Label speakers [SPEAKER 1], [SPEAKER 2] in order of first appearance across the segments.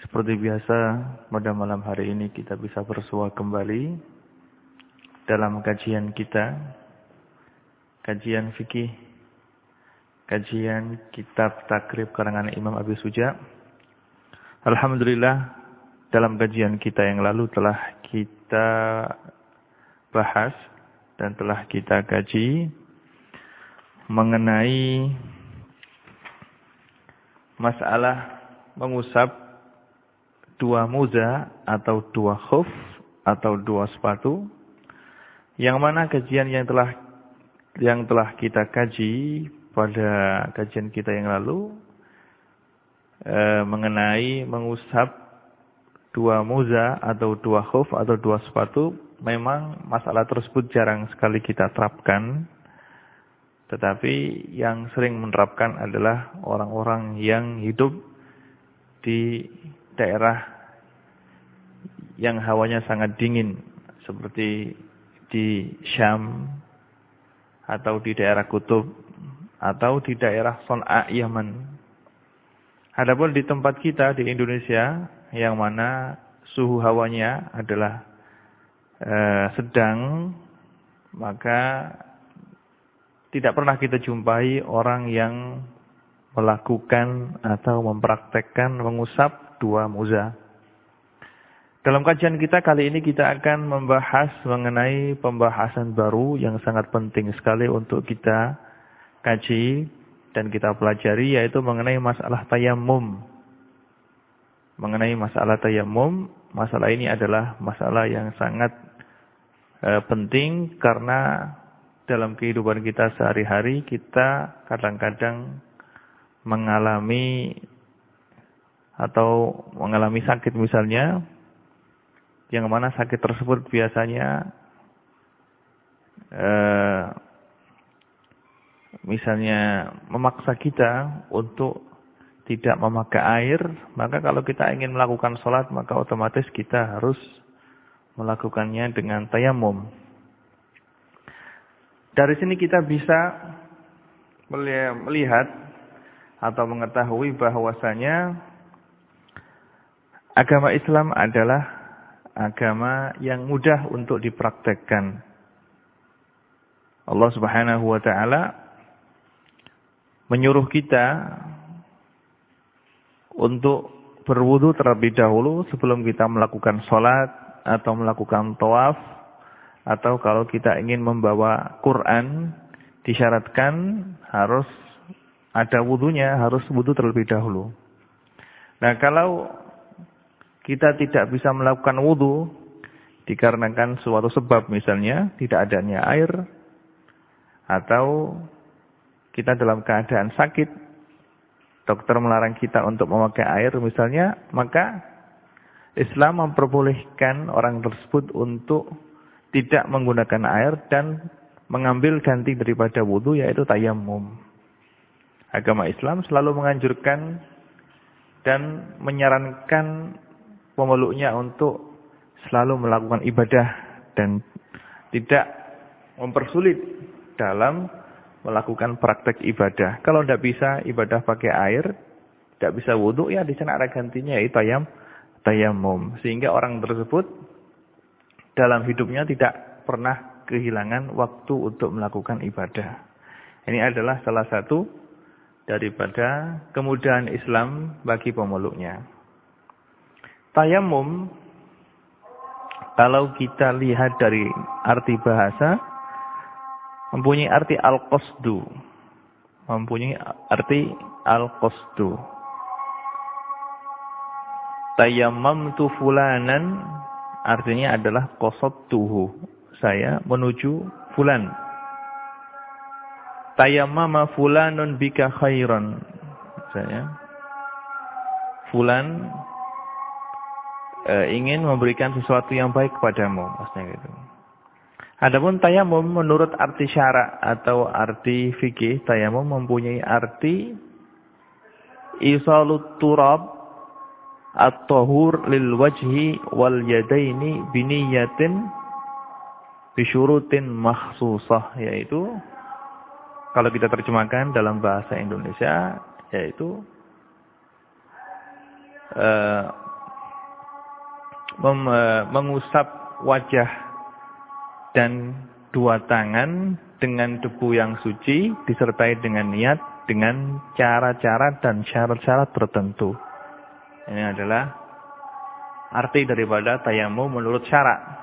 [SPEAKER 1] seperti biasa, pada malam hari ini kita bisa bersua kembali dalam kajian kita, kajian fikih, kajian kitab takrib karangan Imam Abi Suja. Alhamdulillah, dalam kajian kita yang lalu telah kita bahas dan telah kita kaji mengenai masalah mengusap dua muza atau dua khuf atau dua sepatu. Yang mana kajian yang telah yang telah kita kaji pada kajian kita yang lalu e, mengenai mengusap dua muza atau dua khuf atau dua sepatu memang masalah tersebut jarang sekali kita terapkan. Tetapi yang sering menerapkan adalah orang-orang yang hidup di daerah yang hawanya sangat dingin seperti di Syam atau di daerah Kutub atau di daerah Son'a Yaman. Adapun di tempat kita di Indonesia yang mana suhu hawanya adalah eh, sedang maka tidak pernah kita jumpai orang yang melakukan atau mempraktekkan mengusap dua muza. Dalam kajian kita kali ini kita akan membahas mengenai pembahasan baru yang sangat penting sekali untuk kita kaji dan kita pelajari yaitu mengenai masalah tayamum. Mengenai masalah tayamum, masalah ini adalah masalah yang sangat e, penting karena dalam kehidupan kita sehari-hari kita kadang-kadang mengalami atau mengalami sakit misalnya, yang mana sakit tersebut biasanya eh, misalnya memaksa kita untuk tidak memakai air, maka kalau kita ingin melakukan sholat, maka otomatis kita harus melakukannya dengan tayamum. Dari sini kita bisa melihat atau mengetahui bahwasanya agama Islam adalah agama yang mudah untuk dipraktekkan. Allah Subhanahu wa taala menyuruh kita untuk berwudu terlebih dahulu sebelum kita melakukan sholat atau melakukan tawaf atau kalau kita ingin membawa Quran disyaratkan harus ada wudhunya, harus wudhu terlebih dahulu. Nah kalau kita tidak bisa melakukan wudhu, dikarenakan suatu sebab misalnya tidak adanya air, atau kita dalam keadaan sakit, dokter melarang kita untuk memakai air misalnya, maka Islam memperbolehkan orang tersebut untuk tidak menggunakan air dan mengambil ganti daripada wudhu yaitu tayamum agama Islam selalu menganjurkan dan menyarankan pemeluknya untuk selalu melakukan ibadah dan tidak mempersulit dalam melakukan praktek ibadah. Kalau tidak bisa ibadah pakai air, tidak bisa wudhu, ya di sana ada gantinya yaitu tayam, tayamum. Sehingga orang tersebut dalam hidupnya tidak pernah kehilangan waktu untuk melakukan ibadah. Ini adalah salah satu daripada kemudahan Islam bagi pemeluknya. Tayamum kalau kita lihat dari arti bahasa mempunyai arti al-qasdu. Mempunyai arti al-qasdu. tu fulanan artinya adalah tuhu. Saya menuju fulan tayammama fulanun bika khairan. Saya fulan e, ingin memberikan sesuatu yang baik kepadamu, maksudnya gitu. Adapun tayamum menurut arti syara atau arti fikih, tayamum mempunyai arti isalut turab at-tahur lil wajhi wal yadaini biniyatin bisyurutin makhsusah yaitu kalau kita terjemahkan dalam bahasa Indonesia yaitu uh, mengusap wajah dan dua tangan dengan debu yang suci disertai dengan niat dengan cara-cara dan syarat-syarat tertentu. Ini adalah arti daripada tayamum menurut syarat.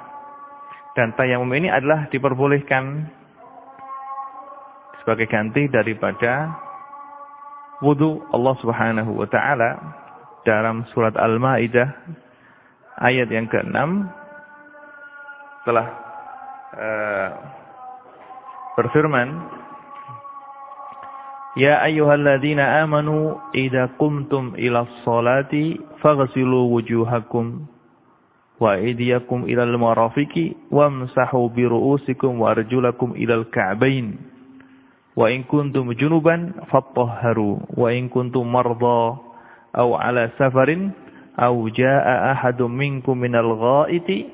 [SPEAKER 1] Dan tayamum ini adalah diperbolehkan sebagai ganti daripada wudu Allah Subhanahu wa taala dalam surat Al-Maidah ayat yang ke-6 telah uh, berfirman Ya ayyuhalladzina amanu idza qumtum ila sholati faghsilu wujuhakum wa aydiyakum ilal marafiqi wamsahu bi ru'usikum wa arjulakum ilal ka'bain wa in kuntum junuban fatahharu wa in kuntum marda aw ala safarin aw jaa ahadun minkum minal ghaiti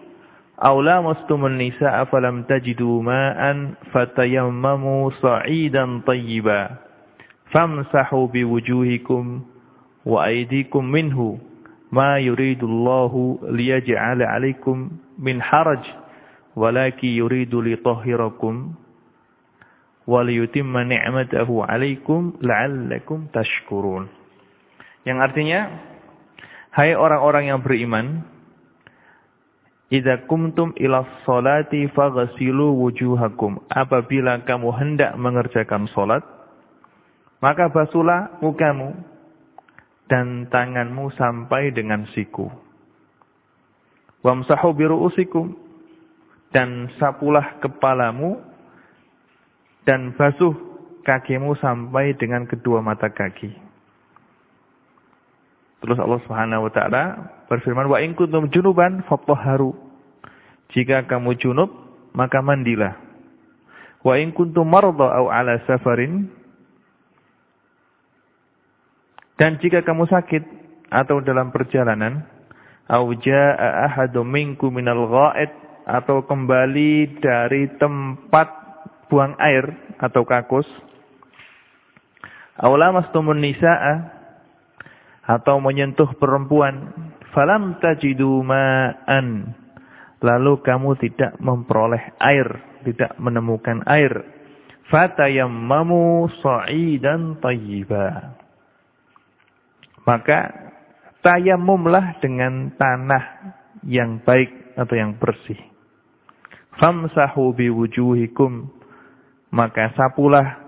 [SPEAKER 1] aw lamastumun nisaa falam tajidu ma'an fatayammamu sa'idan tayyiba. Famsahu biwujuhikum wa aydikum minhu ma yuridullahu liyaj'ala 'alaikum min haraj walaki yuridu litahhirakum wa liyutimma ni'matahu 'alaikum la'allakum tashkurun. Yang artinya hai orang-orang yang beriman Idza kumtum ila sholati faghsilu wujuhakum. Apabila kamu hendak mengerjakan salat, maka basuhlah mukamu dan tanganmu sampai dengan siku. Wamsahu biru'usikum dan sapulah kepalamu dan basuh kakimu sampai dengan kedua mata kaki. Terus Allah Subhanahu wa taala berfirman, "Wa in kuntum junuban fatahharu." Jika kamu junub, maka mandilah. Wa in kuntum marda aw ala safarin dan jika kamu sakit atau dalam perjalanan, aw jaa ahadum minkum minal gha'id atau kembali dari tempat buang air atau kakus, aw lamastumun nisaa atau menyentuh perempuan, falam tajidu ma'an. Lalu kamu tidak memperoleh air, tidak menemukan air. Fatayammamu sa'idan tayyiba. Maka tayamumlah dengan tanah yang baik atau yang bersih. Famsahu biwujuhikum. Maka sapulah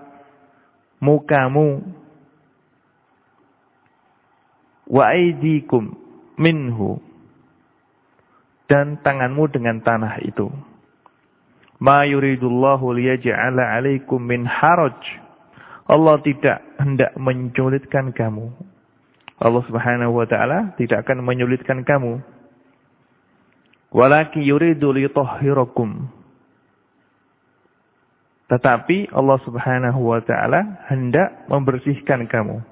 [SPEAKER 1] mukamu wa aidikum minhu dan tanganmu dengan tanah itu. Ma yuridullahu liyaj'ala 'alaikum min haraj. Allah tidak hendak menyulitkan kamu. Allah Subhanahu wa taala tidak akan menyulitkan kamu. Walaki yuridu litahhirakum. Tetapi Allah Subhanahu wa taala hendak membersihkan kamu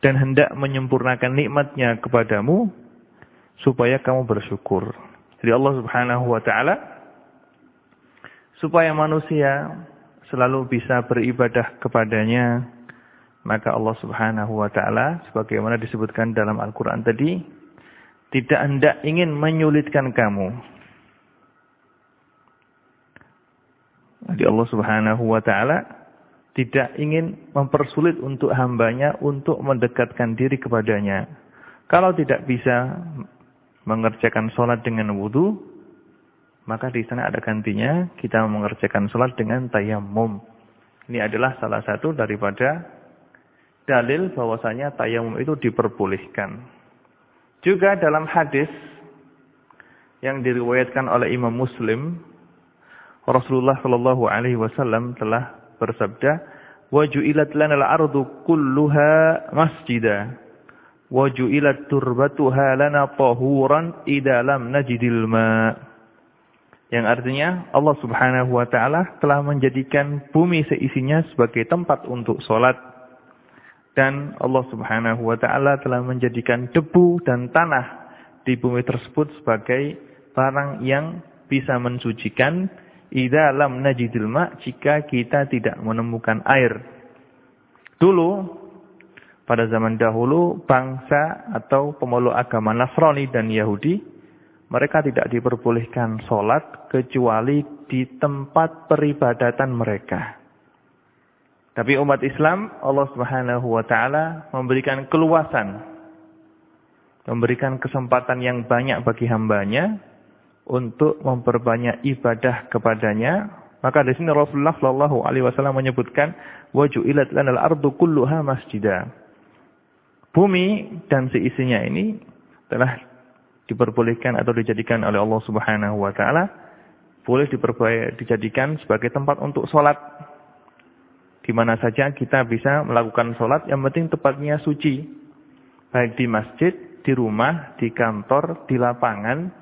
[SPEAKER 1] dan hendak menyempurnakan nikmatnya kepadamu supaya kamu bersyukur. Jadi Allah Subhanahu wa taala supaya manusia selalu bisa beribadah kepadanya maka Allah Subhanahu wa taala sebagaimana disebutkan dalam Al-Qur'an tadi tidak hendak ingin menyulitkan kamu Jadi Allah subhanahu wa ta'ala tidak ingin mempersulit untuk hambanya untuk mendekatkan diri kepadanya. Kalau tidak bisa mengerjakan sholat dengan wudhu, maka di sana ada gantinya kita mengerjakan sholat dengan tayamum. Ini adalah salah satu daripada dalil bahwasanya tayamum itu diperbolehkan. Juga dalam hadis yang diriwayatkan oleh Imam Muslim Rasulullah Shallallahu Alaihi Wasallam telah bersabda, wa ju'ilat lana al-ardu kulluha masjida. Wa ju'ilat turbatuha lana tahuran idza lam najidil ma. Yang artinya Allah Subhanahu wa taala telah menjadikan bumi seisinya sebagai tempat untuk salat dan Allah Subhanahu wa taala telah menjadikan debu dan tanah di bumi tersebut sebagai barang yang bisa mensucikan idza lam najidil ma jika kita tidak menemukan air. Dulu pada zaman dahulu bangsa atau pemeluk agama Nasrani dan Yahudi mereka tidak diperbolehkan sholat kecuali di tempat peribadatan mereka. Tapi umat Islam Allah Subhanahu wa taala memberikan keluasan memberikan kesempatan yang banyak bagi hambanya untuk memperbanyak ibadah kepadanya. Maka di sini Rasulullah Shallallahu Alaihi Wasallam menyebutkan wajulat lanal ardu kulluha masjidah. Bumi dan seisinya ini telah diperbolehkan atau dijadikan oleh Allah Subhanahu Wa Taala boleh dijadikan sebagai tempat untuk sholat. Di mana saja kita bisa melakukan sholat, yang penting tempatnya suci. Baik di masjid, di rumah, di kantor, di lapangan,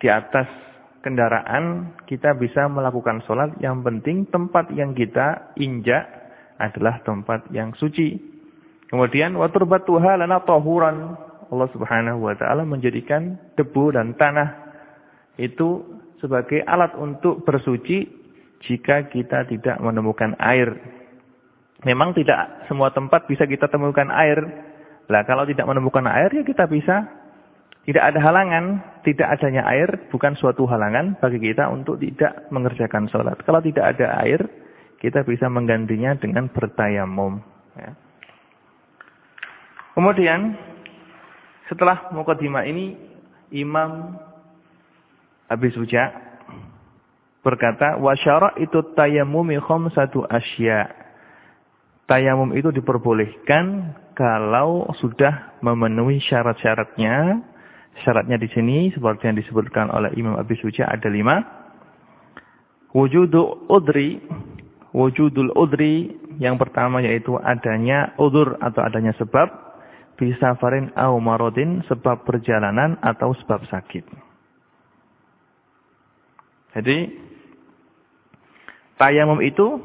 [SPEAKER 1] di atas kendaraan kita bisa melakukan sholat. Yang penting tempat yang kita injak adalah tempat yang suci. Kemudian waturbatuha lana tahuran. Allah Subhanahu wa taala menjadikan debu dan tanah itu sebagai alat untuk bersuci jika kita tidak menemukan air. Memang tidak semua tempat bisa kita temukan air. Lah kalau tidak menemukan air ya kita bisa tidak ada halangan, tidak adanya air bukan suatu halangan bagi kita untuk tidak mengerjakan sholat. Kalau tidak ada air, kita bisa menggantinya dengan bertayamum. Ya. Kemudian, setelah mukadimah ini, Imam Abi Suja berkata, Wasyara itu tayamumi satu asya. Tayamum itu diperbolehkan kalau sudah memenuhi syarat-syaratnya Syaratnya di sini seperti yang disebutkan oleh Imam Abi Suja ada lima. Wujudu udri, wujudul udri yang pertama yaitu adanya udur atau adanya sebab bisa farin au marodin sebab perjalanan atau sebab sakit. Jadi tayamum itu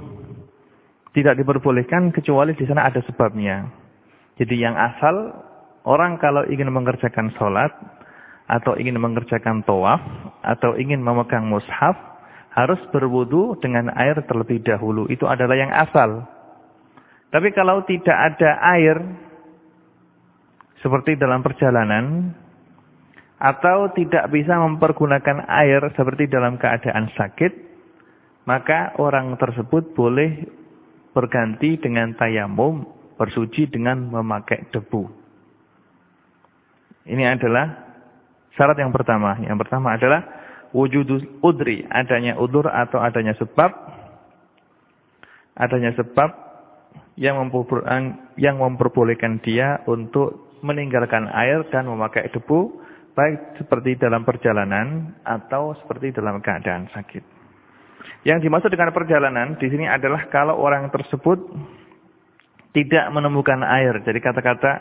[SPEAKER 1] tidak diperbolehkan kecuali di sana ada sebabnya. Jadi yang asal orang kalau ingin mengerjakan sholat atau ingin mengerjakan tawaf atau ingin memegang mushaf harus berwudu dengan air terlebih dahulu. Itu adalah yang asal. Tapi kalau tidak ada air seperti dalam perjalanan atau tidak bisa mempergunakan air seperti dalam keadaan sakit, maka orang tersebut boleh berganti dengan tayamum, bersuci dengan memakai debu. Ini adalah Syarat yang pertama, yang pertama adalah wujudus udri, adanya udur atau adanya sebab adanya sebab yang yang memperbolehkan dia untuk meninggalkan air dan memakai debu baik seperti dalam perjalanan atau seperti dalam keadaan sakit. Yang dimaksud dengan perjalanan di sini adalah kalau orang tersebut tidak menemukan air. Jadi kata-kata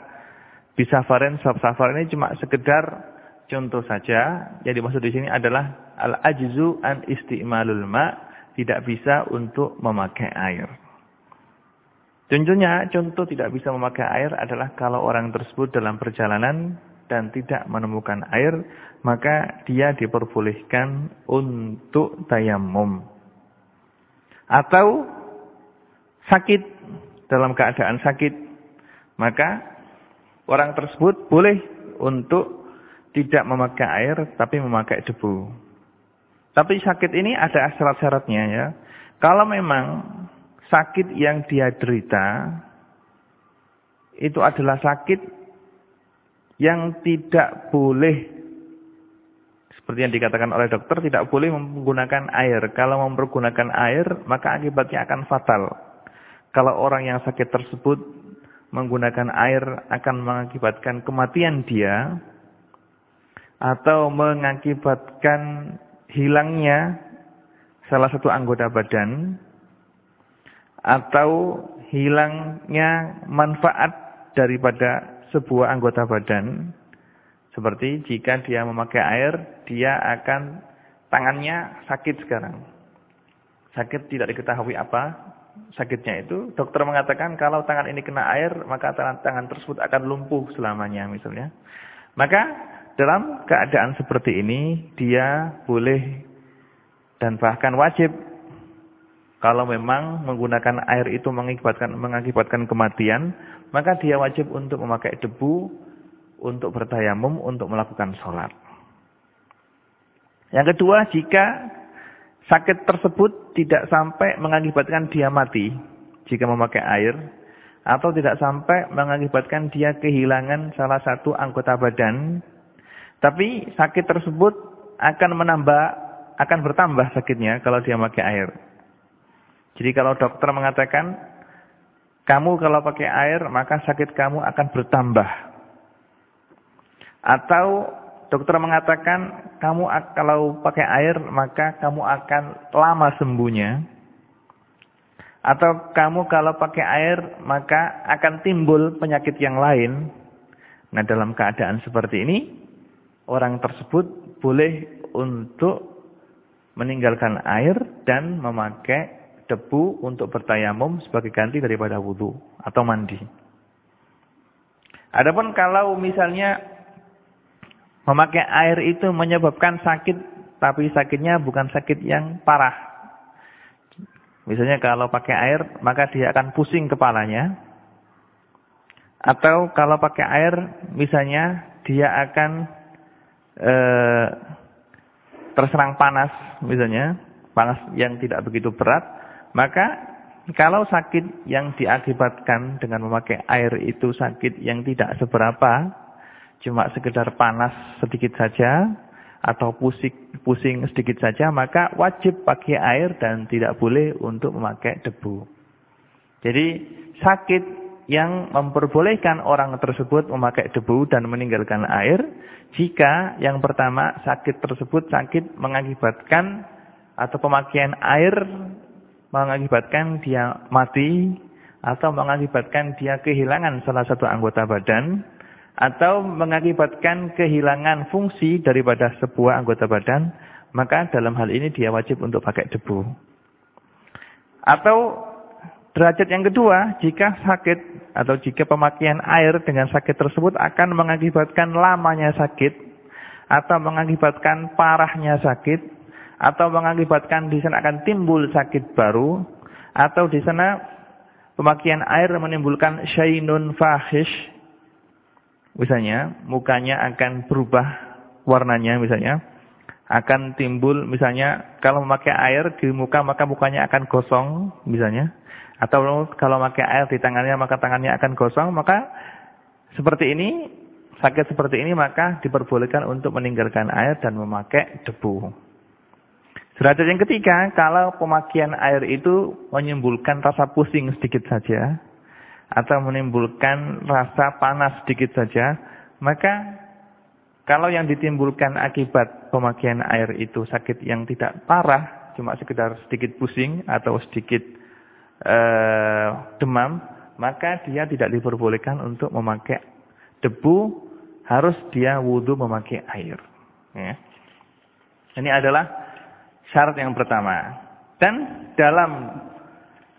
[SPEAKER 1] bisa faren, safar ini cuma sekedar Contoh saja, yang dimaksud di sini adalah al-ajzu an istimalul ma, tidak bisa untuk memakai air. Contohnya, contoh tidak bisa memakai air adalah kalau orang tersebut dalam perjalanan dan tidak menemukan air, maka dia diperbolehkan untuk tayamum. Atau sakit dalam keadaan sakit, maka orang tersebut boleh untuk tidak memakai air tapi memakai debu. Tapi sakit ini ada syarat-syaratnya ya. Kalau memang sakit yang dia derita itu adalah sakit yang tidak boleh seperti yang dikatakan oleh dokter tidak boleh menggunakan air. Kalau mempergunakan air maka akibatnya akan fatal. Kalau orang yang sakit tersebut menggunakan air akan mengakibatkan kematian dia, atau mengakibatkan hilangnya salah satu anggota badan atau hilangnya manfaat daripada sebuah anggota badan. Seperti jika dia memakai air, dia akan tangannya sakit sekarang. Sakit tidak diketahui apa sakitnya itu. Dokter mengatakan kalau tangan ini kena air, maka tangan, tersebut akan lumpuh selamanya misalnya. Maka dalam keadaan seperti ini, dia boleh dan bahkan wajib kalau memang menggunakan air itu mengakibatkan mengakibatkan kematian, maka dia wajib untuk memakai debu untuk bertayamum untuk melakukan sholat. Yang kedua, jika sakit tersebut tidak sampai mengakibatkan dia mati jika memakai air atau tidak sampai mengakibatkan dia kehilangan salah satu anggota badan, tapi sakit tersebut akan menambah akan bertambah sakitnya kalau dia memakai air. Jadi kalau dokter mengatakan, kamu kalau pakai air, maka sakit kamu akan bertambah. Atau dokter mengatakan, kamu kalau pakai air, maka kamu akan lama sembuhnya. Atau kamu kalau pakai air, maka akan timbul penyakit yang lain. Nah dalam keadaan seperti ini, orang tersebut boleh untuk meninggalkan air dan memakai debu untuk bertayamum sebagai ganti daripada wudhu atau mandi. Adapun kalau misalnya memakai air itu menyebabkan sakit, tapi sakitnya bukan sakit yang parah. Misalnya kalau pakai air, maka dia akan pusing kepalanya. Atau kalau pakai air, misalnya dia akan e, terserang panas, misalnya panas yang tidak begitu berat, maka kalau sakit yang diakibatkan dengan memakai air itu sakit yang tidak seberapa, cuma sekedar panas sedikit saja, atau pusing, pusing sedikit saja, maka wajib pakai air dan tidak boleh untuk memakai debu. Jadi sakit yang memperbolehkan orang tersebut memakai debu dan meninggalkan air, jika yang pertama sakit tersebut sakit mengakibatkan atau pemakaian air mengakibatkan dia mati atau mengakibatkan dia kehilangan salah satu anggota badan atau mengakibatkan kehilangan fungsi daripada sebuah anggota badan, maka dalam hal ini dia wajib untuk pakai debu. Atau derajat yang kedua, jika sakit atau jika pemakaian air dengan sakit tersebut akan mengakibatkan lamanya sakit atau mengakibatkan parahnya sakit atau mengakibatkan di sana akan timbul sakit baru atau di sana pemakaian air menimbulkan syainun fahish misalnya mukanya akan berubah warnanya misalnya akan timbul misalnya kalau memakai air di muka maka mukanya akan gosong misalnya atau kalau memakai air di tangannya maka tangannya akan gosong maka seperti ini sakit seperti ini maka diperbolehkan untuk meninggalkan air dan memakai debu. Derajat yang ketiga, kalau pemakaian air itu menimbulkan rasa pusing sedikit saja, atau menimbulkan rasa panas sedikit saja, maka kalau yang ditimbulkan akibat pemakaian air itu sakit yang tidak parah, cuma sekedar sedikit pusing atau sedikit uh, demam, maka dia tidak diperbolehkan untuk memakai debu, harus dia wudhu memakai air. Ya. Ini adalah syarat yang pertama. Dan dalam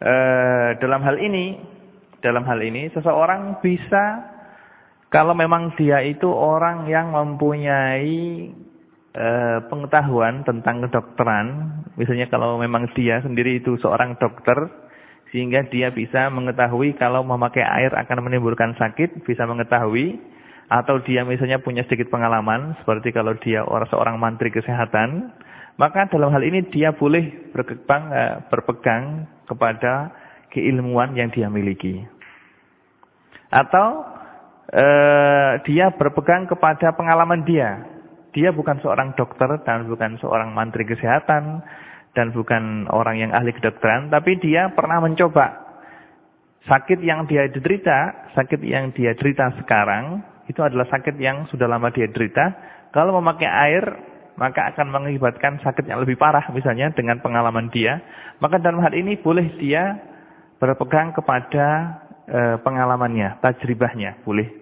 [SPEAKER 1] e, dalam hal ini, dalam hal ini seseorang bisa kalau memang dia itu orang yang mempunyai e, pengetahuan tentang kedokteran, misalnya kalau memang dia sendiri itu seorang dokter, sehingga dia bisa mengetahui kalau memakai air akan menimbulkan sakit, bisa mengetahui, atau dia misalnya punya sedikit pengalaman, seperti kalau dia orang seorang mantri kesehatan, maka dalam hal ini dia boleh berpegang, eh, berpegang kepada keilmuan yang dia miliki. Atau eh, dia berpegang kepada pengalaman dia. Dia bukan seorang dokter dan bukan seorang mantri kesehatan dan bukan orang yang ahli kedokteran, tapi dia pernah mencoba sakit yang dia derita, sakit yang dia derita sekarang itu adalah sakit yang sudah lama dia derita. Kalau memakai air maka akan mengakibatkan sakit yang lebih parah misalnya dengan pengalaman dia. Maka dalam hal ini boleh dia berpegang kepada e, pengalamannya, tajribahnya, boleh.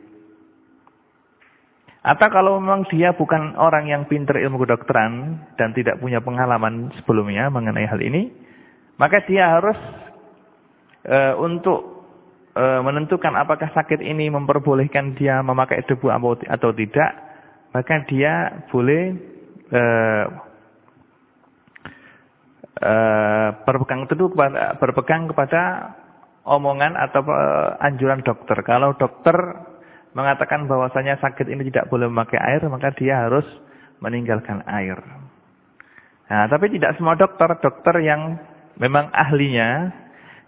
[SPEAKER 1] Atau kalau memang dia bukan orang yang pintar ilmu kedokteran dan tidak punya pengalaman sebelumnya mengenai hal ini, maka dia harus e, untuk e, menentukan apakah sakit ini memperbolehkan dia memakai debu atau tidak, maka dia boleh e, Eh, berpegang teduh kepada, berpegang kepada omongan atau anjuran dokter. Kalau dokter mengatakan bahwasanya sakit ini tidak boleh memakai air, maka dia harus meninggalkan air. Nah, tapi tidak semua dokter, dokter yang memang ahlinya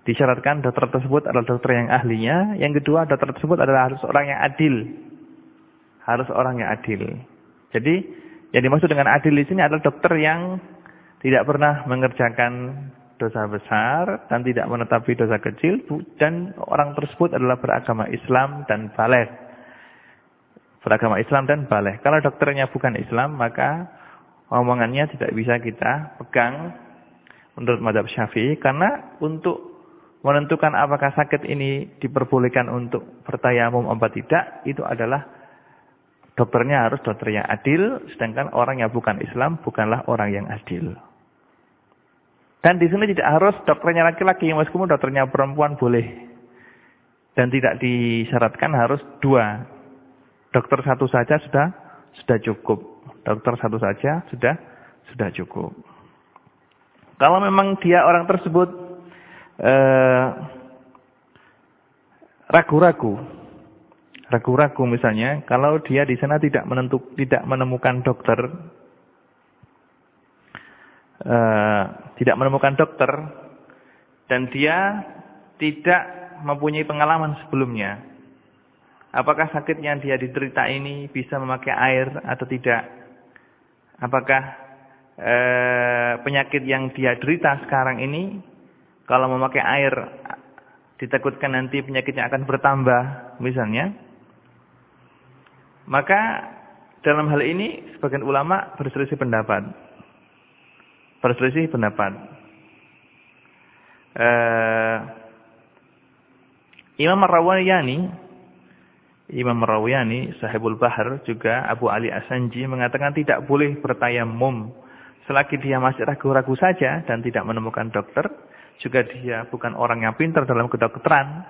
[SPEAKER 1] disyaratkan dokter tersebut adalah dokter yang ahlinya. Yang kedua, dokter tersebut adalah harus orang yang adil. Harus orang yang adil. Jadi, yang dimaksud dengan adil di sini adalah dokter yang tidak pernah mengerjakan dosa besar dan tidak menetapi dosa kecil dan orang tersebut adalah beragama Islam dan balik. Beragama Islam dan balik. Kalau dokternya bukan Islam maka omongannya tidak bisa kita pegang menurut madhab syafi'i karena untuk menentukan apakah sakit ini diperbolehkan untuk bertayamum apa tidak itu adalah dokternya harus dokter yang adil sedangkan orang yang bukan Islam bukanlah orang yang adil. Dan di sini tidak harus dokternya laki-laki, meskipun dokternya perempuan boleh. Dan tidak disyaratkan harus dua. Dokter satu saja sudah sudah cukup. Dokter satu saja sudah sudah cukup. Kalau memang dia orang tersebut eh, ragu-ragu, eh, ragu-ragu misalnya, kalau dia di sana tidak menentuk, tidak menemukan dokter uh, tidak menemukan dokter dan dia tidak mempunyai pengalaman sebelumnya. Apakah sakit yang dia diterita ini bisa memakai air atau tidak? Apakah uh, penyakit yang dia derita sekarang ini kalau memakai air ditakutkan nanti penyakitnya akan bertambah misalnya? Maka dalam hal ini sebagian ulama berselisih pendapat berselisih pendapat. Uh, Imam Rawayani Imam Rawayani Sahibul Bahar juga Abu Ali Asanji mengatakan tidak boleh bertayamum selagi dia masih ragu-ragu saja dan tidak menemukan dokter juga dia bukan orang yang pintar dalam kedokteran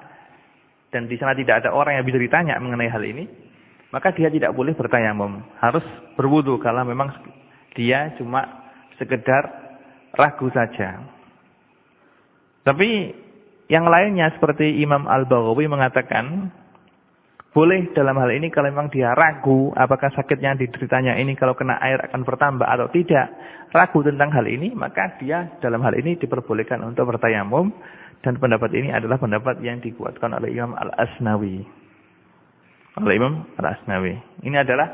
[SPEAKER 1] dan di sana tidak ada orang yang bisa ditanya mengenai hal ini maka dia tidak boleh bertayamum harus berwudu kalau memang dia cuma sekedar ragu saja. Tapi yang lainnya seperti Imam Al-Baghawi mengatakan, boleh dalam hal ini kalau memang dia ragu apakah sakit yang dideritanya ini kalau kena air akan bertambah atau tidak. Ragu tentang hal ini, maka dia dalam hal ini diperbolehkan untuk bertayamum. Dan pendapat ini adalah pendapat yang dikuatkan oleh Imam Al-Asnawi. Oleh Imam Al-Asnawi. Ini adalah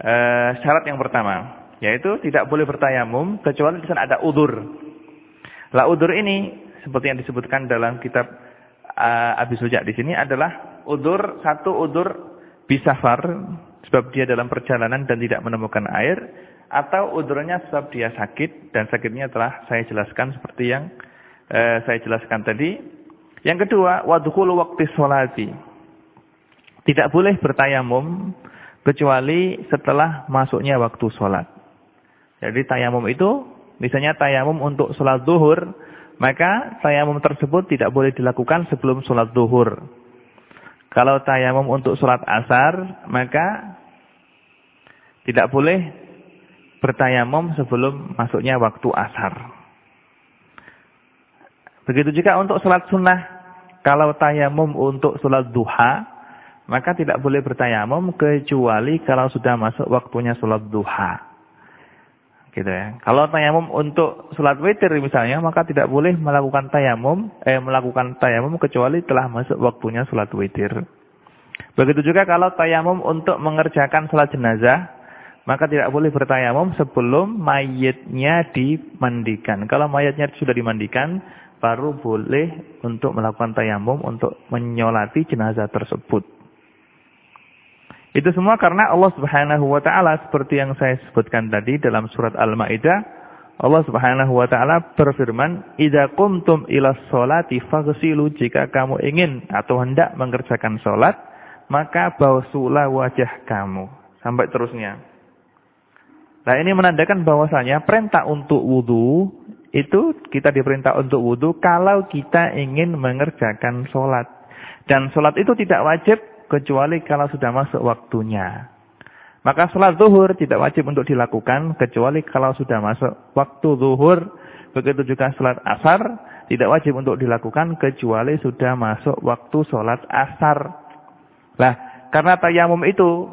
[SPEAKER 1] uh, syarat yang pertama. Yaitu tidak boleh bertayamum kecuali di sana ada udur. Lah udur ini seperti yang disebutkan dalam kitab uh, Abi Sujak di sini adalah udur satu udur bisafar sebab dia dalam perjalanan dan tidak menemukan air atau udurnya sebab dia sakit dan sakitnya telah saya jelaskan seperti yang uh, saya jelaskan tadi. Yang kedua, wadkhulu waqti sholati. Tidak boleh bertayamum kecuali setelah masuknya waktu sholat. Jadi tayamum itu, misalnya tayamum untuk sholat duhur, maka tayamum tersebut tidak boleh dilakukan sebelum sholat duhur. Kalau tayamum untuk sholat asar, maka tidak boleh bertayamum sebelum masuknya waktu asar. Begitu juga untuk sholat sunnah. Kalau tayamum untuk sholat duha, maka tidak boleh bertayamum kecuali kalau sudah masuk waktunya sholat duha. Gitu ya. Kalau tayamum untuk sholat witir misalnya, maka tidak boleh melakukan tayamum, eh melakukan tayamum kecuali telah masuk waktunya sholat witir. Begitu juga kalau tayamum untuk mengerjakan sholat jenazah, maka tidak boleh bertayamum sebelum mayatnya dimandikan. Kalau mayatnya sudah dimandikan, baru boleh untuk melakukan tayamum untuk menyolati jenazah tersebut. Itu semua karena Allah Subhanahu wa taala seperti yang saya sebutkan tadi dalam surat Al-Maidah, Allah Subhanahu wa taala berfirman, "Idza qumtum ila sholati faghsilu" Jika kamu ingin atau hendak mengerjakan salat, maka basuhlah wajah kamu. Sampai terusnya. Nah, ini menandakan bahwasanya perintah untuk wudu itu kita diperintah untuk wudu kalau kita ingin mengerjakan salat. Dan salat itu tidak wajib kecuali kalau sudah masuk waktunya. Maka sholat zuhur tidak wajib untuk dilakukan kecuali kalau sudah masuk waktu zuhur. Begitu juga sholat asar tidak wajib untuk dilakukan kecuali sudah masuk waktu sholat asar. Nah, karena tayamum itu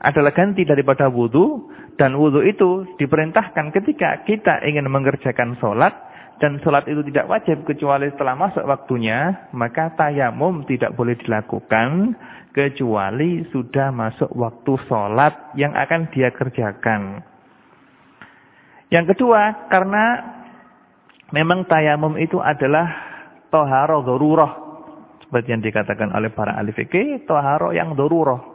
[SPEAKER 1] adalah ganti daripada wudhu. Dan wudhu itu diperintahkan ketika kita ingin mengerjakan sholat. Dan sholat itu tidak wajib kecuali setelah masuk waktunya. Maka tayamum tidak boleh dilakukan kecuali sudah masuk waktu sholat yang akan dia kerjakan. Yang kedua, karena memang tayamum itu adalah toharo doruroh. Seperti yang dikatakan oleh para ahli fikih, toharo yang doruroh.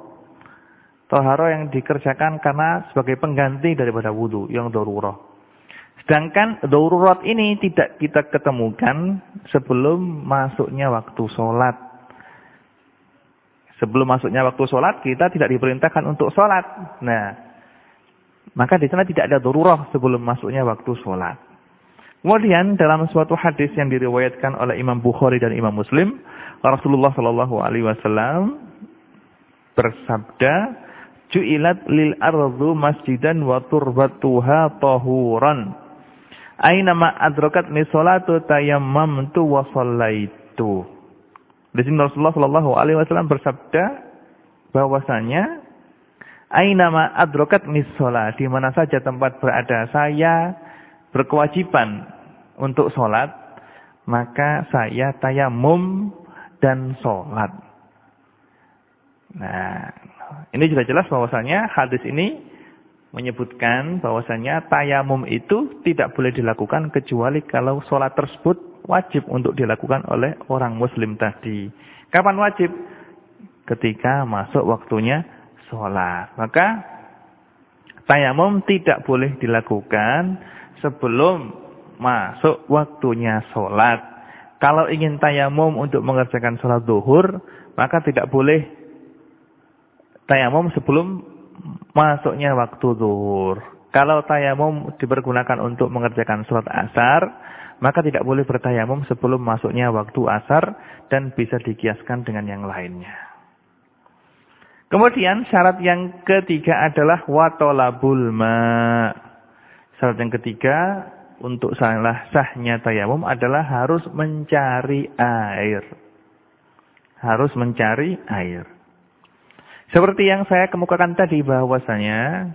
[SPEAKER 1] Toharo yang dikerjakan karena sebagai pengganti daripada wudhu, yang doruroh. Sedangkan dorurat ini tidak kita ketemukan sebelum masuknya waktu sholat. Sebelum masuknya waktu sholat, kita tidak diperintahkan untuk sholat. Nah, maka di sana tidak ada dururah sebelum masuknya waktu sholat. Kemudian dalam suatu hadis yang diriwayatkan oleh Imam Bukhari dan Imam Muslim, Rasulullah Shallallahu Alaihi Wasallam bersabda, "Ju'ilat lil ardu masjidan wa turbatuha tahuran. Aina ma adrakat ni salatu tayammamtu wa sallaitu." Di sini Rasulullah Shallallahu Alaihi Wasallam bersabda bahwasanya Ainama adrokat misola di mana saja tempat berada saya berkewajiban untuk sholat maka saya tayamum dan sholat. Nah, ini sudah jelas bahwasanya hadis ini menyebutkan bahwasanya tayamum itu tidak boleh dilakukan kecuali kalau sholat tersebut wajib untuk dilakukan oleh orang muslim tadi. Kapan wajib? Ketika masuk waktunya sholat. Maka tayamum tidak boleh dilakukan sebelum masuk waktunya sholat. Kalau ingin tayamum untuk mengerjakan sholat duhur, maka tidak boleh tayamum sebelum masuknya waktu duhur. Kalau tayamum dipergunakan untuk mengerjakan sholat asar, maka tidak boleh bertayamum sebelum masuknya waktu asar dan bisa dikiaskan dengan yang lainnya. Kemudian syarat yang ketiga adalah watolabul ma. Syarat yang ketiga untuk salah sahnya tayamum adalah harus mencari air. Harus mencari air. Seperti yang saya kemukakan tadi bahwasanya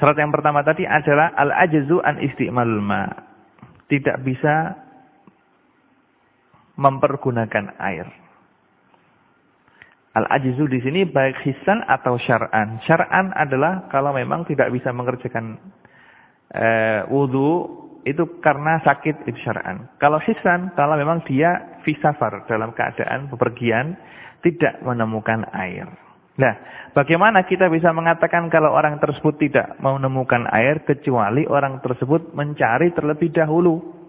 [SPEAKER 1] syarat yang pertama tadi adalah al-ajzu an isti'malul ma tidak bisa mempergunakan air. Al-ajizu di sini baik hisan atau syar'an. Syar'an adalah kalau memang tidak bisa mengerjakan e, wudhu itu karena sakit itu syar'an. Kalau hisan kalau memang dia fisafar dalam keadaan bepergian tidak menemukan air. Nah, bagaimana kita bisa mengatakan kalau orang tersebut tidak menemukan air kecuali orang tersebut mencari terlebih dahulu.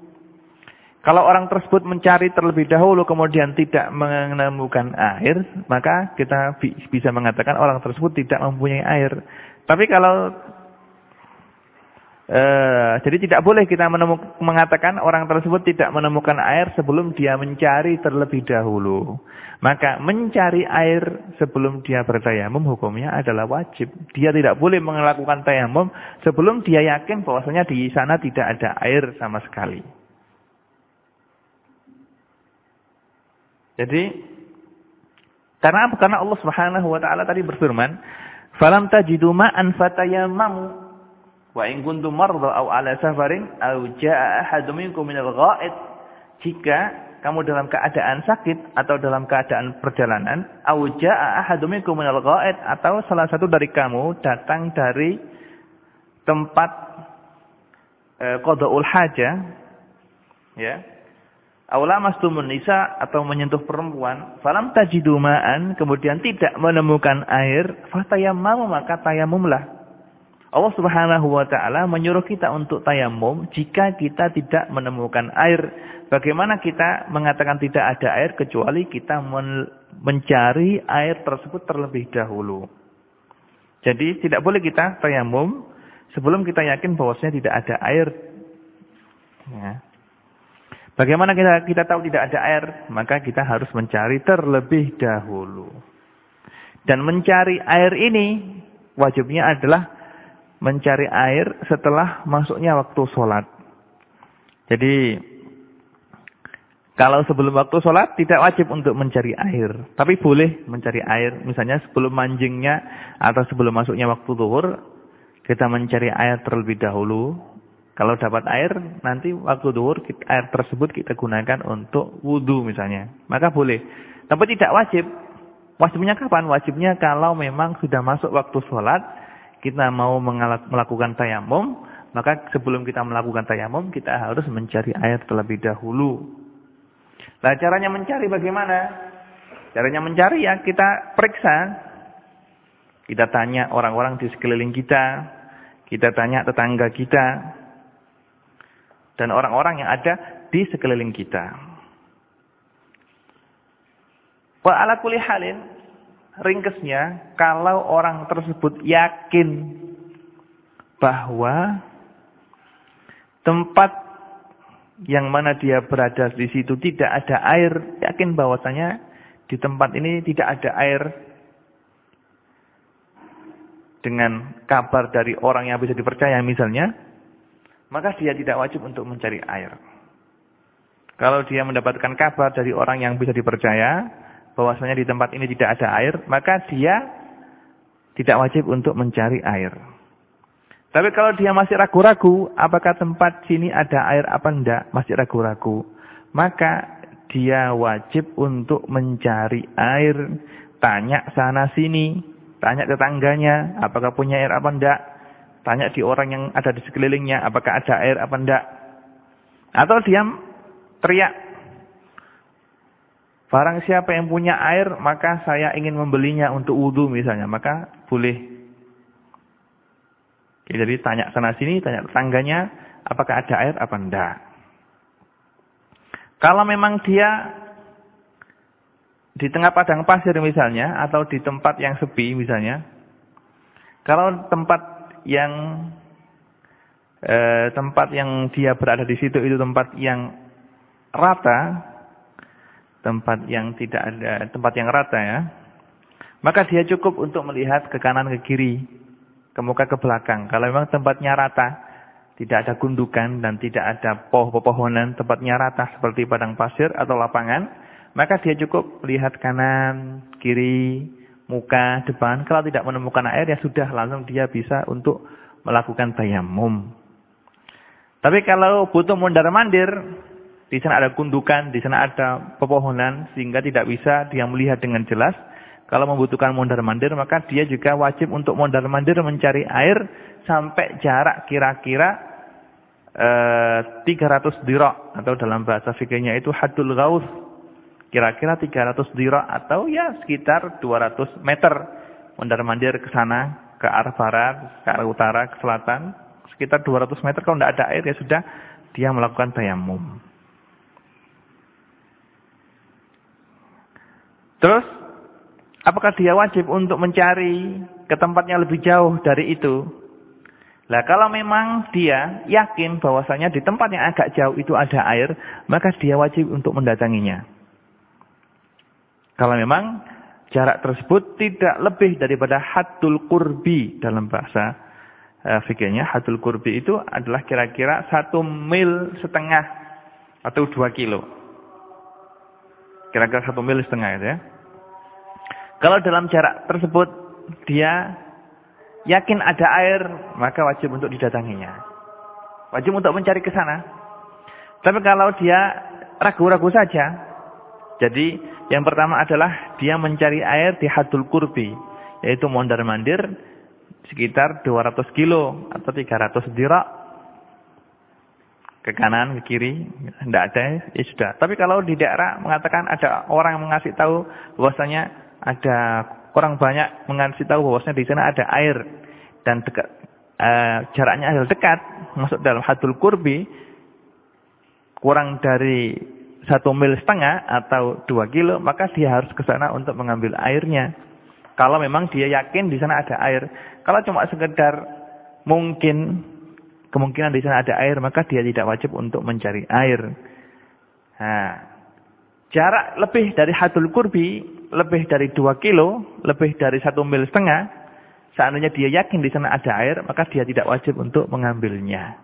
[SPEAKER 1] Kalau orang tersebut mencari terlebih dahulu kemudian tidak menemukan air, maka kita bisa mengatakan orang tersebut tidak mempunyai air. Tapi kalau Uh, jadi tidak boleh kita mengatakan orang tersebut tidak menemukan air sebelum dia mencari terlebih dahulu. Maka mencari air sebelum dia bertayamum hukumnya adalah wajib. Dia tidak boleh melakukan tayamum sebelum dia yakin bahwasanya di sana tidak ada air sama sekali. Jadi karena? Karena Allah Subhanahu wa taala tadi berfirman, "Falam tajidu ma'an fatayammamu Wa in kuntum marda aw ala safarin aw jaa ahadum minkum minal gha'id. Jika kamu dalam keadaan sakit atau dalam keadaan perjalanan, aw jaa ahadum minkum minal gha'id atau salah satu dari kamu datang dari tempat e, qadaul hajah ya. Aula mastumun nisa atau menyentuh perempuan, falam tajidu ma'an, kemudian tidak menemukan air, fatayammamu maka tayamumlah Allah Subhanahu wa taala menyuruh kita untuk tayamum jika kita tidak menemukan air. Bagaimana kita mengatakan tidak ada air kecuali kita mencari air tersebut terlebih dahulu. Jadi tidak boleh kita tayamum sebelum kita yakin bahwasanya tidak ada air. Ya. Bagaimana kita kita tahu tidak ada air? Maka kita harus mencari terlebih dahulu. Dan mencari air ini wajibnya adalah mencari air setelah masuknya waktu sholat. Jadi, kalau sebelum waktu sholat tidak wajib untuk mencari air. Tapi boleh mencari air. Misalnya sebelum manjingnya atau sebelum masuknya waktu zuhur, kita mencari air terlebih dahulu. Kalau dapat air, nanti waktu zuhur air tersebut kita gunakan untuk wudhu misalnya. Maka boleh. Tapi tidak wajib. Wajibnya kapan? Wajibnya kalau memang sudah masuk waktu sholat, kita mau melakukan tayamum, maka sebelum kita melakukan tayamum, kita harus mencari air terlebih dahulu. Nah, caranya mencari bagaimana? Caranya mencari ya kita periksa. Kita tanya orang-orang di sekeliling kita. Kita tanya tetangga kita. Dan orang-orang yang ada di sekeliling kita. Wa ala kulli halin ringkesnya, kalau orang tersebut yakin bahwa tempat yang mana dia berada di situ tidak ada air, yakin bahwasanya di tempat ini tidak ada air. Dengan kabar dari orang yang bisa dipercaya misalnya, maka dia tidak wajib untuk mencari air. Kalau dia mendapatkan kabar dari orang yang bisa dipercaya, bahwasanya di tempat ini tidak ada air, maka dia tidak wajib untuk mencari air. Tapi kalau dia masih ragu-ragu, apakah tempat sini ada air apa enggak, masih ragu-ragu, maka dia wajib untuk mencari air, tanya sana sini, tanya tetangganya, apakah punya air apa enggak, tanya di orang yang ada di sekelilingnya, apakah ada air apa enggak. Atau dia teriak Barang siapa yang punya air, maka saya ingin membelinya untuk wudhu misalnya. Maka boleh. Jadi tanya sana sini, tanya tetangganya, apakah ada air apa enggak. Kalau memang dia di tengah padang pasir misalnya, atau di tempat yang sepi misalnya. Kalau tempat yang eh, tempat yang dia berada di situ itu tempat yang rata, tempat yang tidak ada tempat yang rata ya. Maka dia cukup untuk melihat ke kanan ke kiri, ke muka ke belakang. Kalau memang tempatnya rata, tidak ada gundukan dan tidak ada pohon-pohonan, tempatnya rata seperti padang pasir atau lapangan, maka dia cukup melihat kanan, kiri, muka, depan. Kalau tidak menemukan air ya sudah langsung dia bisa untuk melakukan tayamum. Tapi kalau butuh mondar-mandir, di sana ada gundukan, di sana ada pepohonan sehingga tidak bisa dia melihat dengan jelas. Kalau membutuhkan mondar-mandir maka dia juga wajib untuk mondar-mandir mencari air sampai jarak kira-kira eh, 300 dirok atau dalam bahasa fikihnya itu hadul gaus. Kira-kira 300 dirok atau ya sekitar 200 meter mondar-mandir ke sana, ke arah barat, ke arah utara, ke selatan. Sekitar 200 meter kalau tidak ada air ya sudah dia melakukan tayamum. Terus, apakah dia wajib untuk mencari ke tempat yang lebih jauh dari itu? Nah, kalau memang dia yakin bahwasanya di tempat yang agak jauh itu ada air, maka dia wajib untuk mendatanginya. Kalau memang jarak tersebut tidak lebih daripada hadul kurbi dalam bahasa uh, fikirnya. Hadul kurbi itu adalah kira-kira satu mil setengah atau dua kilo. Kira-kira satu mil setengah itu ya. Kalau dalam jarak tersebut dia yakin ada air, maka wajib untuk didatanginya. Wajib untuk mencari ke sana. Tapi kalau dia ragu-ragu saja, jadi yang pertama adalah dia mencari air di hadul kurbi, yaitu mondar-mandir sekitar 200 kilo atau 300 dirak ke kanan, ke kiri, tidak ada, ya sudah. Tapi kalau di daerah mengatakan ada orang yang mengasih tahu bahwasanya ada orang banyak mengasih tahu bahwasanya di sana ada air dan dekat uh, jaraknya adalah dekat, masuk dalam hadul kurbi, kurang dari satu mil setengah atau dua kilo, maka dia harus ke sana untuk mengambil airnya. Kalau memang dia yakin di sana ada air. Kalau cuma sekedar mungkin kemungkinan di sana ada air, maka dia tidak wajib untuk mencari air. Nah, jarak lebih dari hadul kurbi, lebih dari dua kilo, lebih dari satu mil setengah, seandainya dia yakin di sana ada air, maka dia tidak wajib untuk mengambilnya.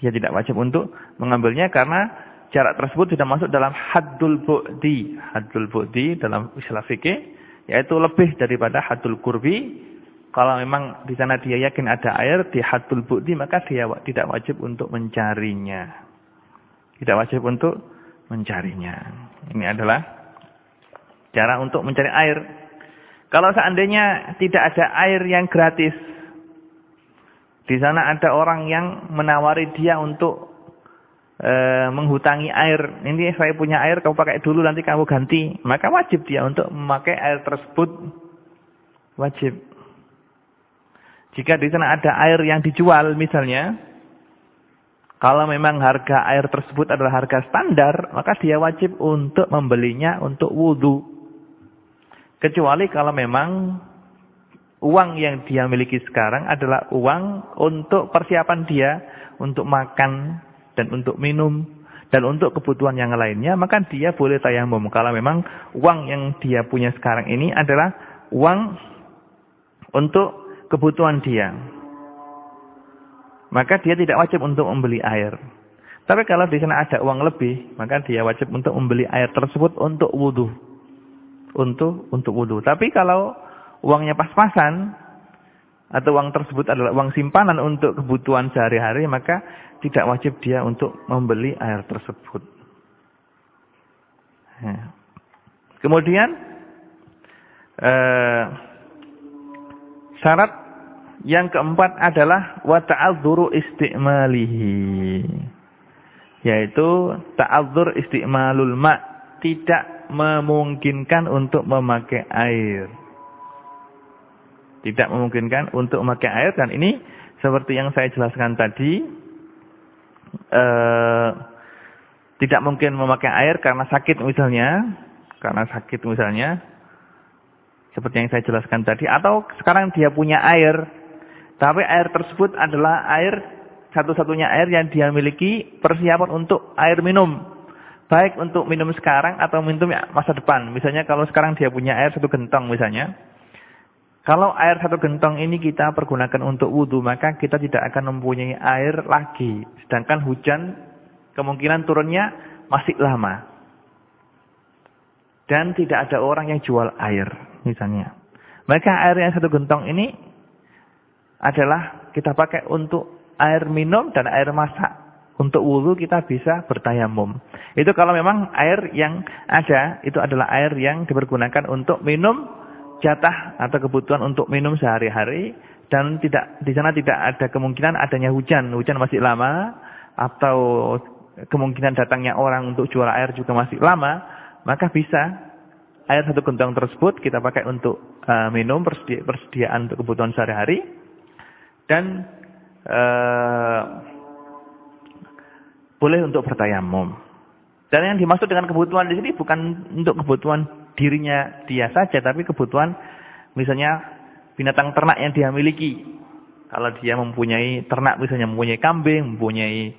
[SPEAKER 1] Dia tidak wajib untuk mengambilnya karena jarak tersebut sudah masuk dalam haddul bu'di. Haddul bu'di dalam istilah fikih yaitu lebih daripada hadul kurbi. Kalau memang di sana dia yakin ada air di hadul bu'di maka dia tidak wajib untuk mencarinya. Tidak wajib untuk mencarinya. Ini adalah cara untuk mencari air. Kalau seandainya tidak ada air yang gratis, di sana ada orang yang menawari dia untuk e, menghutangi air. Ini saya punya air, kamu pakai dulu, nanti kamu ganti. Maka wajib dia untuk memakai air tersebut. Wajib. Jika di sana ada air yang dijual misalnya, kalau memang harga air tersebut adalah harga standar, maka dia wajib untuk membelinya untuk wudhu. Kecuali kalau memang uang yang dia miliki sekarang adalah uang untuk persiapan dia untuk makan dan untuk minum dan untuk kebutuhan yang lainnya, maka dia boleh tayamum. Kalau memang uang yang dia punya sekarang ini adalah uang untuk kebutuhan dia. Maka dia tidak wajib untuk membeli air. Tapi kalau di sana ada uang lebih, maka dia wajib untuk membeli air tersebut untuk wudhu. Untuk untuk wudhu. Tapi kalau uangnya pas-pasan, atau uang tersebut adalah uang simpanan untuk kebutuhan sehari-hari, maka tidak wajib dia untuk membeli air tersebut. Ya. Kemudian eh, syarat yang keempat adalah wa ta'adzuru istimalihi. Yaitu ta'adzur istimalul ma' tidak memungkinkan untuk memakai air. Tidak memungkinkan untuk memakai air dan ini seperti yang saya jelaskan tadi eh, tidak mungkin memakai air karena sakit misalnya, karena sakit misalnya, seperti yang saya jelaskan tadi, atau sekarang dia punya air, tapi air tersebut adalah air satu-satunya air yang dia miliki persiapan untuk air minum. Baik untuk minum sekarang atau minum masa depan. Misalnya kalau sekarang dia punya air satu gentong misalnya. Kalau air satu gentong ini kita pergunakan untuk wudhu, maka kita tidak akan mempunyai air lagi. Sedangkan hujan kemungkinan turunnya masih lama. Dan tidak ada orang yang jual air, misalnya. Maka air yang satu gentong ini adalah kita pakai untuk air minum dan air masak. Untuk wudhu kita bisa bertayamum. Itu kalau memang air yang ada, itu adalah air yang dipergunakan untuk minum jatah atau kebutuhan untuk minum sehari-hari dan tidak di sana tidak ada kemungkinan adanya hujan. Hujan masih lama atau kemungkinan datangnya orang untuk jual air juga masih lama, maka bisa air satu gentong tersebut kita pakai untuk uh, minum persedi persediaan untuk kebutuhan sehari-hari dan uh, boleh untuk bertayamum. Dan yang dimaksud dengan kebutuhan di sini bukan untuk kebutuhan dirinya dia saja, tapi kebutuhan misalnya binatang ternak yang dia miliki. Kalau dia mempunyai ternak, misalnya mempunyai kambing, mempunyai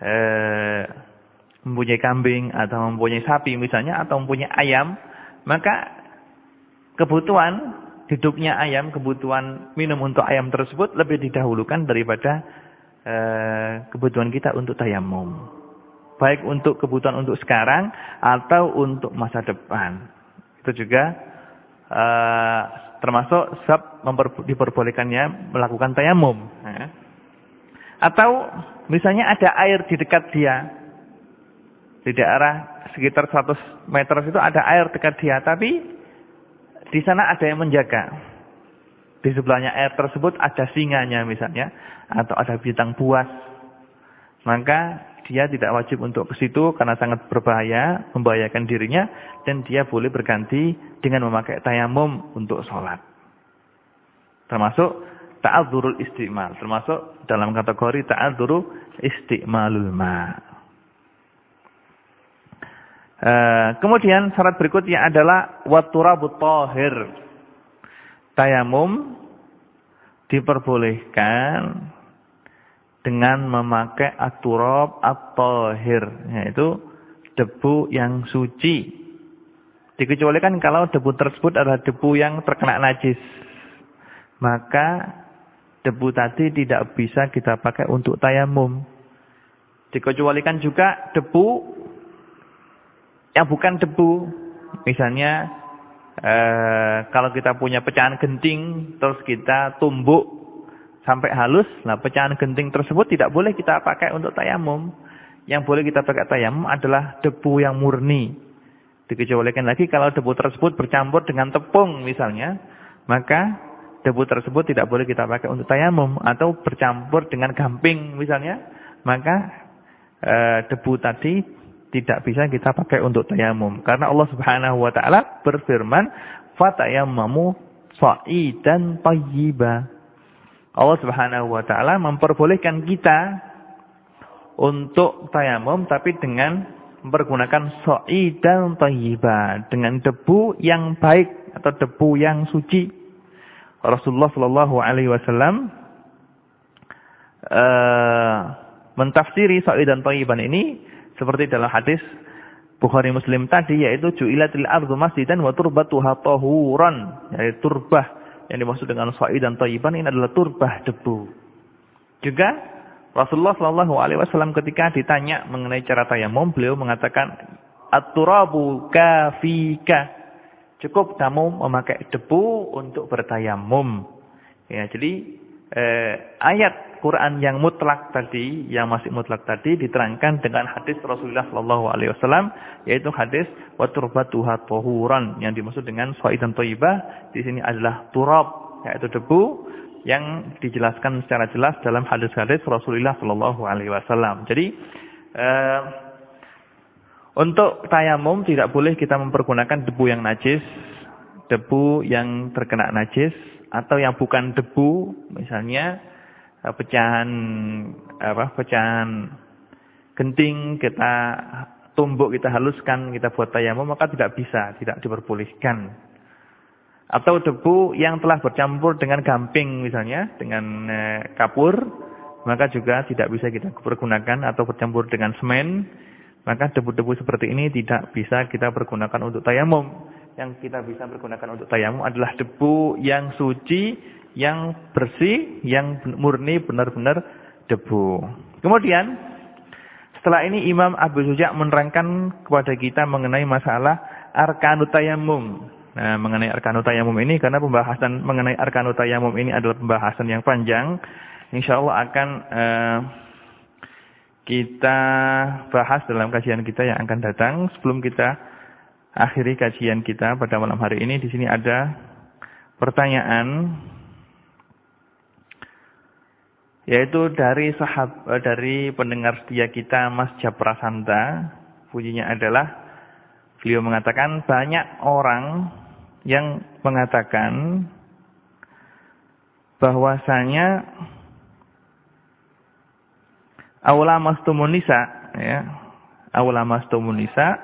[SPEAKER 1] eh, mempunyai kambing atau mempunyai sapi misalnya atau mempunyai ayam, maka kebutuhan hidupnya ayam, kebutuhan minum untuk ayam tersebut lebih didahulukan daripada eh, kebutuhan kita untuk tayamum. Baik untuk kebutuhan untuk sekarang atau untuk masa depan. Itu juga uh, termasuk sebab diperbolehkannya melakukan tayamum. Ya. Atau misalnya ada air di dekat dia. Di daerah sekitar 100 meter itu ada air dekat dia. Tapi di sana ada yang menjaga. Di sebelahnya air tersebut ada singanya misalnya. Atau ada bintang buas. Maka dia tidak wajib untuk ke situ karena sangat berbahaya, membahayakan dirinya dan dia boleh berganti dengan memakai tayamum untuk sholat. Termasuk ta'adzurul istimal. Termasuk dalam kategori ta'adzuru istimalul ma. Uh, kemudian syarat berikutnya adalah waturabut tahir. Tayamum diperbolehkan dengan memakai aturab at-tahir, yaitu debu yang suci. Dikecualikan kalau debu tersebut adalah debu yang terkena najis. Maka debu tadi tidak bisa kita pakai untuk tayamum. Dikecualikan juga debu yang bukan debu. Misalnya eh, kalau kita punya pecahan genting terus kita tumbuk sampai halus, nah pecahan genting tersebut tidak boleh kita pakai untuk tayamum. Yang boleh kita pakai tayamum adalah debu yang murni. Dikecualikan lagi kalau debu tersebut bercampur dengan tepung misalnya, maka debu tersebut tidak boleh kita pakai untuk tayamum atau bercampur dengan gamping misalnya, maka e, debu tadi tidak bisa kita pakai untuk tayamum karena Allah Subhanahu wa taala berfirman fatayammamu sa'idan thayyiba. Allah Subhanahu wa taala memperbolehkan kita untuk tayamum tapi dengan mempergunakan dan thayyiba dengan debu yang baik atau debu yang suci. Rasulullah sallallahu alaihi wasallam uh, mentafsiri dan thayyiban ini seperti dalam hadis Bukhari Muslim tadi yaitu ju'ilatil ardu masjidan wa turbatuha tahuran yaitu turbah yang dimaksud dengan dan thayyiban ini adalah turbah debu. Juga Rasulullah Shallallahu Alaihi Wasallam ketika ditanya mengenai cara tayamum, beliau mengatakan, aturabu kafika. Cukup kamu memakai debu untuk bertayamum. Ya, jadi eh, ayat Quran yang mutlak tadi, yang masih mutlak tadi diterangkan dengan hadis Rasulullah Shallallahu Alaihi Wasallam, yaitu hadis waturbatuha tohuran yang dimaksud dengan dan toibah di sini adalah turab, yaitu debu yang dijelaskan secara jelas dalam hadis-hadis Rasulullah Shallallahu Alaihi Wasallam. Jadi eh, untuk tayamum tidak boleh kita mempergunakan debu yang najis, debu yang terkena najis atau yang bukan debu, misalnya pecahan apa pecahan genting kita tumbuk kita haluskan kita buat tayamum maka tidak bisa, tidak diperbolehkan atau debu yang telah bercampur dengan gamping misalnya, dengan e, kapur, maka juga tidak bisa kita pergunakan atau bercampur dengan semen, maka debu-debu seperti ini tidak bisa kita pergunakan untuk tayamum. Yang kita bisa pergunakan untuk tayamum adalah debu yang suci, yang bersih, yang murni benar-benar debu. Kemudian setelah ini Imam Abu Suja menerangkan kepada kita mengenai masalah arkanut tayamum. Nah, mengenai arkanut tayamum ini karena pembahasan mengenai arkanut tayamum ini adalah pembahasan yang panjang. Insyaallah akan uh, kita bahas dalam kajian kita yang akan datang. Sebelum kita akhiri kajian kita pada malam hari ini, di sini ada pertanyaan yaitu dari sahab eh, dari pendengar setia kita Mas Japrasanta. Bunyinya adalah beliau mengatakan banyak orang yang mengatakan bahwasanya aula mastumunisa ya aula mastumunisa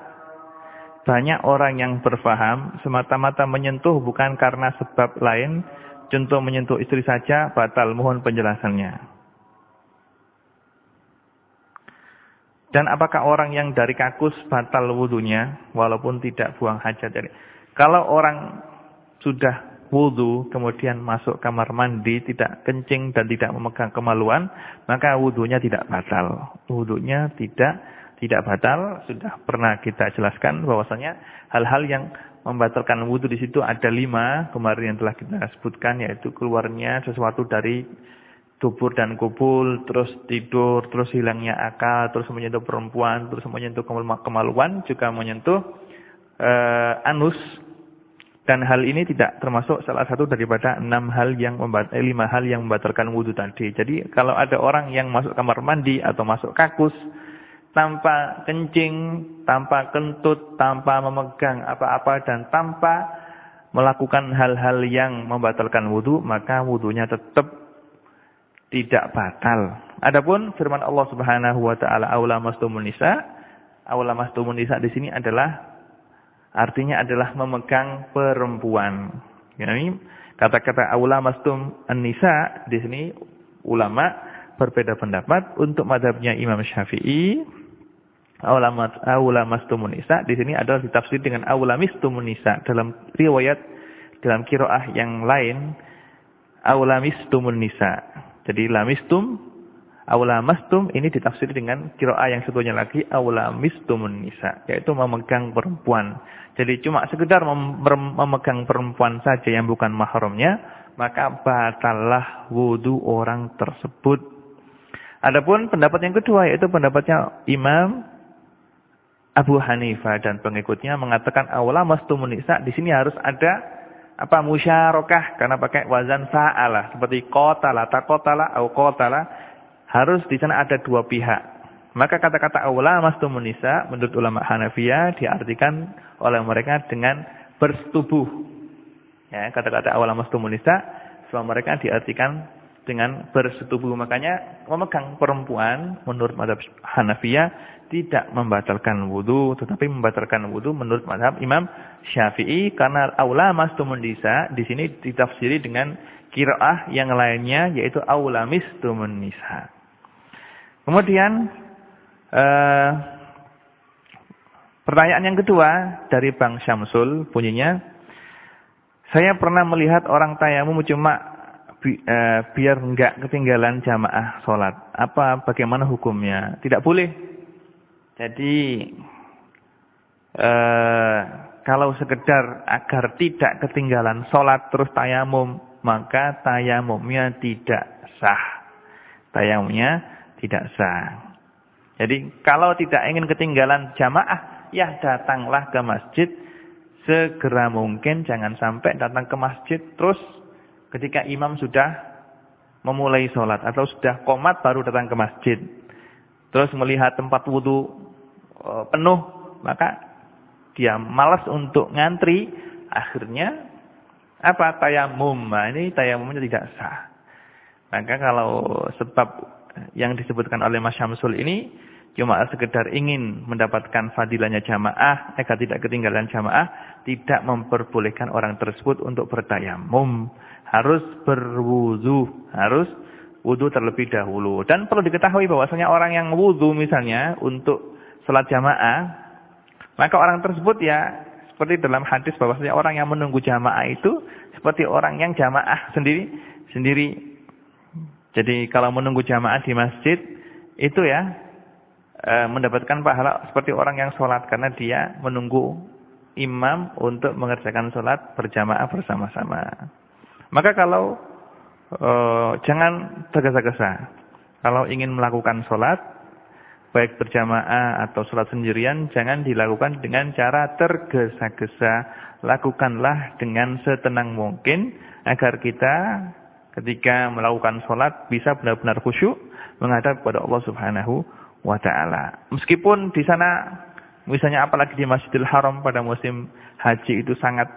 [SPEAKER 1] banyak orang yang berfaham semata-mata menyentuh bukan karena sebab lain contoh menyentuh istri saja batal mohon penjelasannya dan apakah orang yang dari kakus batal wudhunya walaupun tidak buang hajat dari kalau orang sudah wudhu, kemudian masuk kamar mandi, tidak kencing dan tidak memegang kemaluan, maka wudhunya tidak batal. Wudhunya tidak tidak batal. Sudah pernah kita jelaskan bahwasanya hal-hal yang membatalkan wudhu di situ ada lima kemarin yang telah kita sebutkan yaitu keluarnya sesuatu dari tubur dan kubul, terus tidur, terus hilangnya akal, terus menyentuh perempuan, terus menyentuh kemaluan, juga menyentuh uh, anus dan hal ini tidak termasuk salah satu daripada enam hal yang eh, lima hal yang membatalkan wudhu tadi. Jadi kalau ada orang yang masuk kamar mandi atau masuk kakus tanpa kencing, tanpa kentut, tanpa memegang apa-apa dan tanpa melakukan hal-hal yang membatalkan wudhu, maka wudhunya tetap tidak batal. Adapun firman Allah Subhanahu wa taala aula mastumun nisa, aula mastumun nisa di sini adalah artinya adalah memegang perempuan. Yani kata-kata aula mastum an-nisa di sini ulama berbeda pendapat untuk madhabnya Imam Syafi'i aula aula mastumun nisa di sini adalah ditafsir dengan aula mistumun nisa dalam riwayat dalam kiroah yang lain aula mistumun nisa. Jadi lamistum Aula mastum ini ditafsir dengan kiroa yang satunya lagi aula mistumun nisa. Yaitu memegang perempuan. Jadi cuma sekedar mem memegang perempuan saja yang bukan mahramnya. Maka batallah wudhu orang tersebut. Adapun pendapat yang kedua yaitu pendapatnya Imam Abu Hanifah dan pengikutnya mengatakan aula mastumun nisa. Di sini harus ada apa musyarakah karena pakai wazan fa'alah seperti qatala taqatala atau qatala harus di sana ada dua pihak. Maka kata-kata aula mastumun nisa menurut ulama Hanafiyah diartikan oleh mereka dengan bersetubuh. Ya, kata-kata aula mastumun nisa semua mereka diartikan dengan bersetubuh. Makanya memegang perempuan menurut madhab Hanafiyah tidak membatalkan wudhu. Tetapi membatalkan wudhu menurut madhab Imam Syafi'i. Karena aula mastumun di sini ditafsiri dengan kiraah yang lainnya yaitu aula mistumun. Kemudian eh, pertanyaan yang kedua dari Bang Syamsul bunyinya, saya pernah melihat orang tayamum cuma bi, eh, biar enggak ketinggalan jamaah sholat. Apa bagaimana hukumnya? Tidak boleh. Jadi eh, kalau sekedar agar tidak ketinggalan sholat terus tayamum, maka tayamumnya tidak sah. Tayamumnya tidak sah. Jadi kalau tidak ingin ketinggalan jamaah, ya datanglah ke masjid segera mungkin. Jangan sampai datang ke masjid terus ketika imam sudah memulai sholat atau sudah komat baru datang ke masjid. Terus melihat tempat wudhu e, penuh, maka dia malas untuk ngantri. Akhirnya apa tayamum? Nah, ini tayamumnya tidak sah. Maka kalau sebab yang disebutkan oleh Mas Syamsul ini cuma sekedar ingin mendapatkan fadilahnya jamaah agar tidak ketinggalan jamaah tidak memperbolehkan orang tersebut untuk bertayamum harus berwudu harus wudu terlebih dahulu dan perlu diketahui bahwasanya orang yang wudu misalnya untuk sholat jamaah maka orang tersebut ya seperti dalam hadis bahwasanya orang yang menunggu jamaah itu seperti orang yang jamaah sendiri sendiri jadi kalau menunggu jamaah di masjid itu ya e, mendapatkan pahala seperti orang yang sholat karena dia menunggu imam untuk mengerjakan sholat berjamaah bersama-sama. Maka kalau e, jangan tergesa-gesa. Kalau ingin melakukan sholat baik berjamaah atau sholat sendirian jangan dilakukan dengan cara tergesa-gesa. Lakukanlah dengan setenang mungkin agar kita ketika melakukan sholat bisa benar-benar khusyuk menghadap kepada Allah Subhanahu wa taala. Meskipun di sana misalnya apalagi di Masjidil Haram pada musim haji itu sangat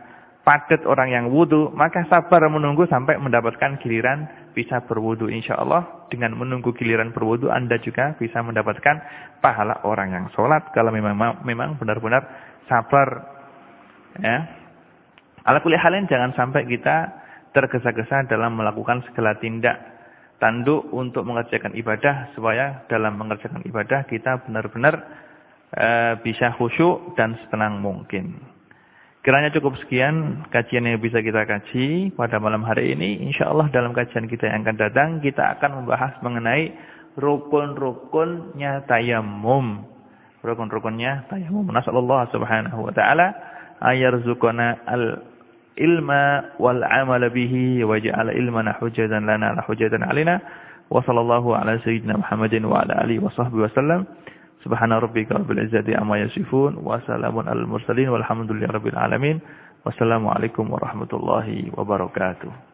[SPEAKER 1] padat orang yang wudhu, maka sabar menunggu sampai mendapatkan giliran bisa berwudhu. Insya Allah dengan menunggu giliran berwudhu Anda juga bisa mendapatkan pahala orang yang sholat kalau memang memang benar-benar sabar. Ya. Ala kulli halin jangan sampai kita tergesa-gesa dalam melakukan segala tindak tanduk untuk mengerjakan ibadah supaya dalam mengerjakan ibadah kita benar-benar e, bisa khusyuk dan setenang mungkin. Kiranya cukup sekian kajian yang bisa kita kaji pada malam hari ini. Insya Allah dalam kajian kita yang akan datang kita akan membahas mengenai rukun-rukunnya tayamum. Rukun-rukunnya tayamum. Nasallallahu subhanahu wa ta'ala ayarzukuna al ilma wal amala bihi waj'al ilmana hujjatan lana la alaina wa sallallahu ala sayyidina Muhammadin wa ala alihi wa sahbihi wasallam subhana rabbika rabbil izzati amma yasifun wa salamun alal mursalin walhamdulillahi rabbil alamin. Wassalamu alaikum warahmatullahi wabarakatuh